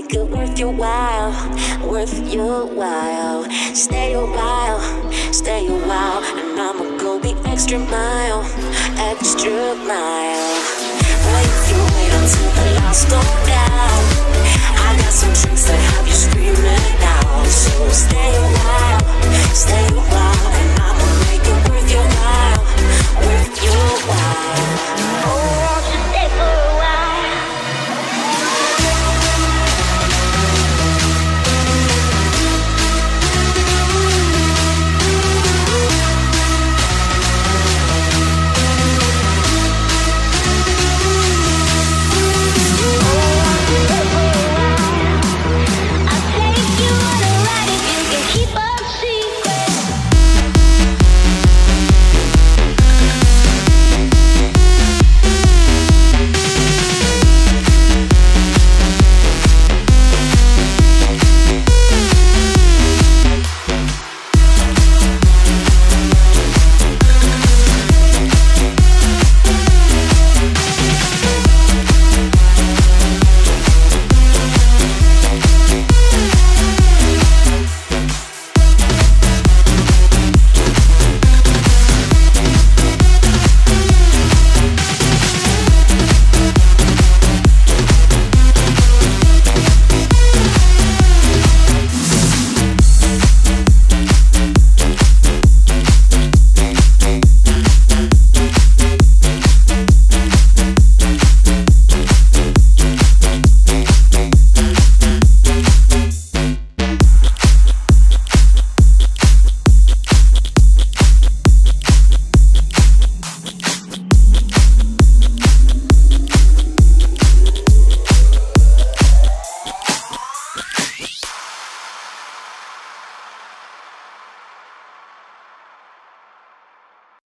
make it worth your while, worth your while. Stay a while, stay a while, and I'ma go the extra mile, extra mile. Wait, you wait until the lights go down, I got some